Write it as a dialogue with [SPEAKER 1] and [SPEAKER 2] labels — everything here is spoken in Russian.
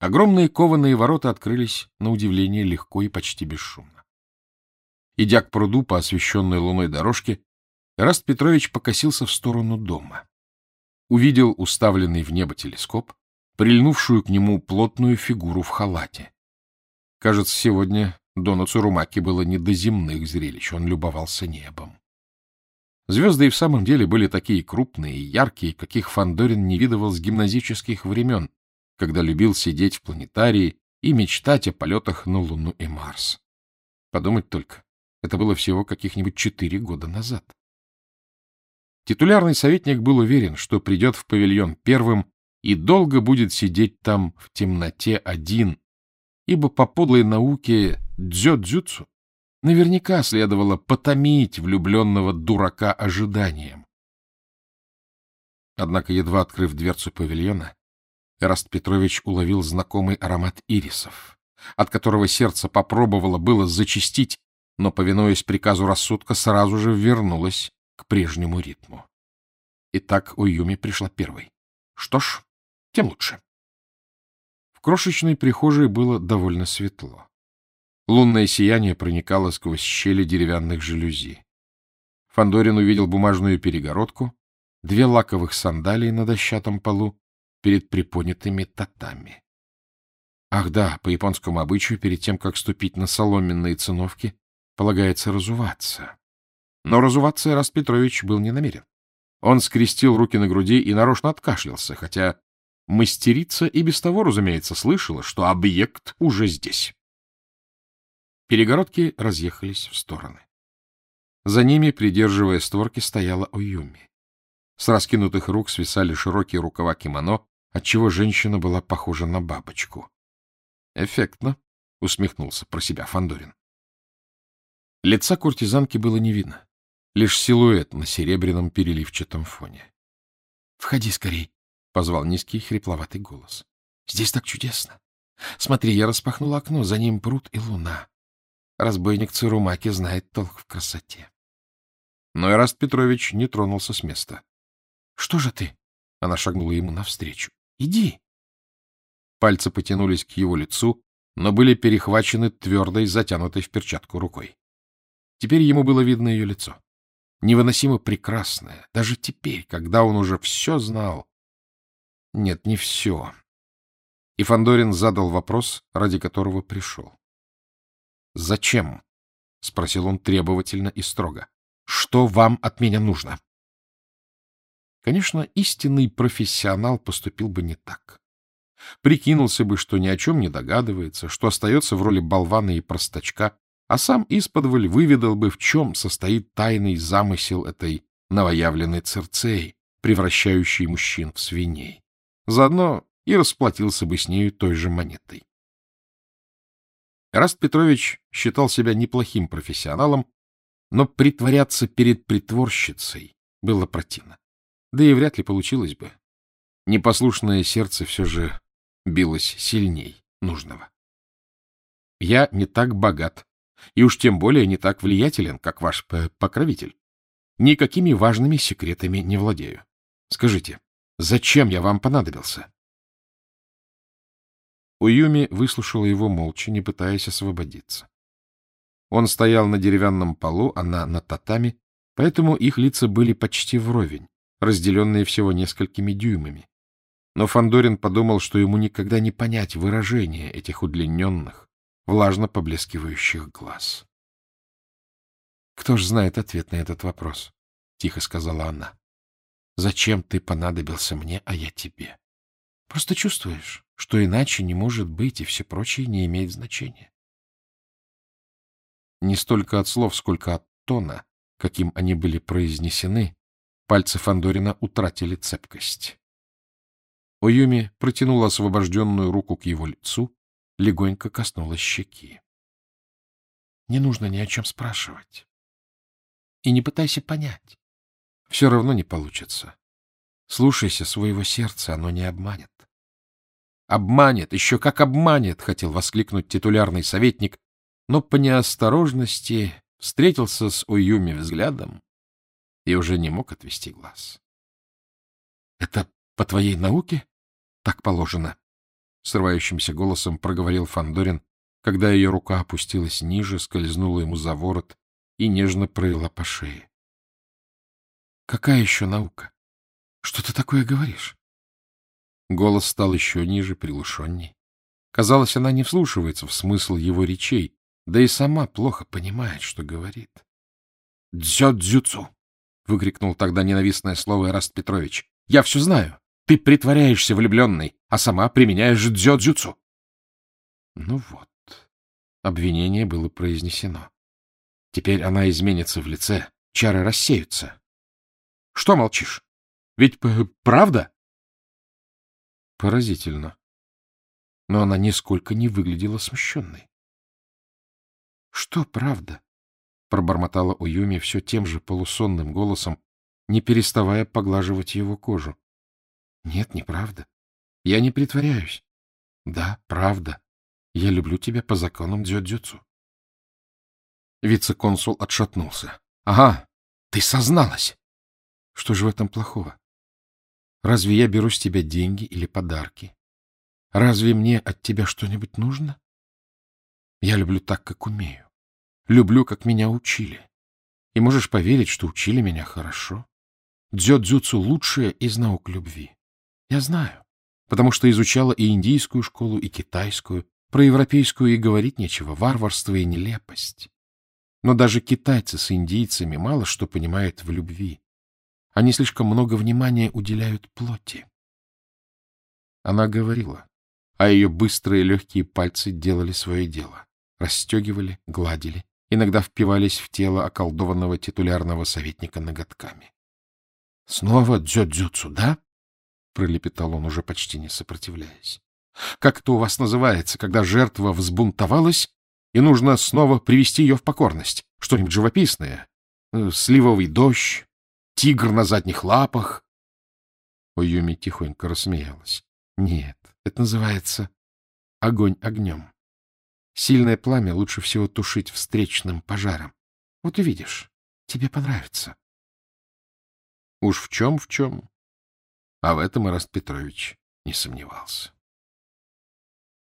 [SPEAKER 1] Огромные кованые ворота открылись, на удивление, легко и почти бесшумно. Идя к пруду по освещенной луной дорожке, Раст Петрович покосился в сторону дома. Увидел уставленный в небо телескоп, прильнувшую к нему плотную фигуру в халате. Кажется, сегодня Дону Цурумаки было не до земных зрелищ, он любовался небом. Звезды и в самом деле были такие крупные и яркие, каких Фандорин не видывал с гимназических времен, когда любил сидеть в планетарии и мечтать о полетах на Луну и Марс. Подумать только, это было всего каких-нибудь четыре года назад. Титулярный советник был уверен, что придет в павильон первым и долго будет сидеть там в темноте один, ибо по подлой науке дзё-дзюцу наверняка следовало потомить влюбленного дурака ожиданием. Однако, едва открыв дверцу павильона, Эраст Петрович уловил знакомый аромат ирисов, от которого сердце попробовало было зачистить, но, повинуясь приказу рассудка, сразу же вернулось к прежнему ритму. Итак, Уюми пришла первой. Что ж, тем лучше. В крошечной прихожей было довольно светло. Лунное сияние проникало сквозь щели деревянных жалюзи. Фандорин увидел бумажную перегородку, две лаковых сандалии на дощатом полу перед приподнятыми татами. Ах да, по японскому обычаю, перед тем, как ступить на соломенные циновки, полагается разуваться. Но разуваться Раст Петрович был не намерен. Он скрестил руки на груди и нарочно откашлялся, хотя Мастерица и без того, разумеется, слышала, что объект уже здесь. Перегородки разъехались в стороны. За ними, придерживая створки, стояла Оюми. С раскинутых рук свисали широкие рукава кимоно, отчего женщина была похожа на бабочку. «Эффектно», — усмехнулся про себя Фандорин. Лица куртизанки было не видно, лишь силуэт на серебряном переливчатом фоне. — Входи скорей, — позвал низкий хрипловатый голос. — Здесь так чудесно. Смотри, я распахнул окно, за ним пруд и луна. Разбойник Цирумаки знает толк в красоте. Но Эраст Петрович не тронулся с места. — Что же ты? — она шагнула ему навстречу. — Иди. Пальцы потянулись к его лицу, но были перехвачены твердой, затянутой в перчатку рукой. Теперь ему было видно ее лицо. Невыносимо прекрасное, даже теперь, когда он уже все знал, нет, не все. И Фандорин задал вопрос, ради которого пришел. «Зачем?» — спросил он требовательно и строго. «Что вам от меня нужно?» Конечно, истинный профессионал поступил бы не так. Прикинулся бы, что ни о чем не догадывается, что остается в роли болвана и простачка, а сам исподволь выведал бы, в чем состоит тайный замысел этой новоявленной Церцеи, превращающей мужчин в свиней. Заодно и расплатился бы с нею той же монетой. Раст Петрович считал себя неплохим профессионалом, но притворяться перед притворщицей было противно. Да и вряд ли получилось бы. Непослушное сердце все же билось сильней нужного. Я не так богат, и уж тем более не так влиятелен, как ваш покровитель. Никакими важными секретами не владею. Скажите, Зачем я вам понадобился? Уюми выслушала его молча, не пытаясь освободиться. Он стоял на деревянном полу, она на татами, поэтому их лица были почти вровень, разделенные всего несколькими дюймами. Но Фандорин подумал, что ему никогда не понять выражение этих удлиненных, влажно поблескивающих глаз. — Кто ж знает ответ на этот вопрос? — тихо сказала она. Зачем ты понадобился мне, а я тебе? Просто чувствуешь, что иначе не может быть, и все прочее не имеет значения. Не столько от слов, сколько от тона, каким они были произнесены, пальцы Фандорина утратили цепкость. Оюми протянула освобожденную руку к его лицу, легонько коснулась щеки. — Не нужно ни о чем спрашивать. И не пытайся понять. Все равно не получится. Слушайся своего сердца, оно не обманет. Обманет, еще как обманет, хотел воскликнуть титулярный советник, но по неосторожности встретился с Уюми взглядом и уже не мог отвести глаз. — Это по твоей науке так положено? — срывающимся голосом проговорил Фандорин, когда ее рука опустилась ниже, скользнула ему за ворот и нежно провела по шее. — Какая еще наука? Что ты такое говоришь? Голос стал еще ниже, приглушенней. Казалось, она не вслушивается в смысл его речей, да и сама плохо понимает, что говорит. — Дзё-дзюцу! — выкрикнул тогда ненавистное слово Эраст Петрович. — Я все знаю. Ты притворяешься влюбленной, а сама применяешь дзё-дзюцу. Ну вот, обвинение было произнесено. Теперь она изменится в лице, чары рассеются. Что молчишь? Ведь правда? Поразительно. Но она нисколько не выглядела смущенной. — Что правда? — пробормотала Уюми все тем же полусонным голосом, не переставая поглаживать его кожу. — Нет, неправда. Я не притворяюсь. Да, правда. Я люблю тебя по законам дзюдзюцу. Вице-консул отшатнулся. — Ага, ты созналась. Что же в этом плохого? Разве я беру с тебя деньги или подарки? Разве мне от тебя что-нибудь нужно? Я люблю так, как умею. Люблю, как меня учили. И можешь поверить, что учили меня хорошо. Дзё-дзюцу — лучшая из наук любви. Я знаю, потому что изучала и индийскую школу, и китайскую, про европейскую и говорить нечего, варварство и нелепость. Но даже китайцы с индийцами мало что понимают в любви. Они слишком много внимания уделяют плоти. Она говорила, а ее быстрые легкие пальцы делали свое дело. Расстегивали, гладили, иногда впивались в тело околдованного титулярного советника ноготками. — Снова дзё-дзюцу, да? — пролепетал он, уже почти не сопротивляясь. — Как это у вас называется, когда жертва взбунтовалась, и нужно снова привести ее в покорность? Что-нибудь живописное? Э, сливовый дождь, тигр на задних лапах. Уюми тихонько рассмеялась. Нет, это называется огонь огнем. Сильное пламя лучше всего тушить встречным пожаром. Вот увидишь, тебе понравится. Уж в чем, в чем. А в этом Ираст Петрович не сомневался.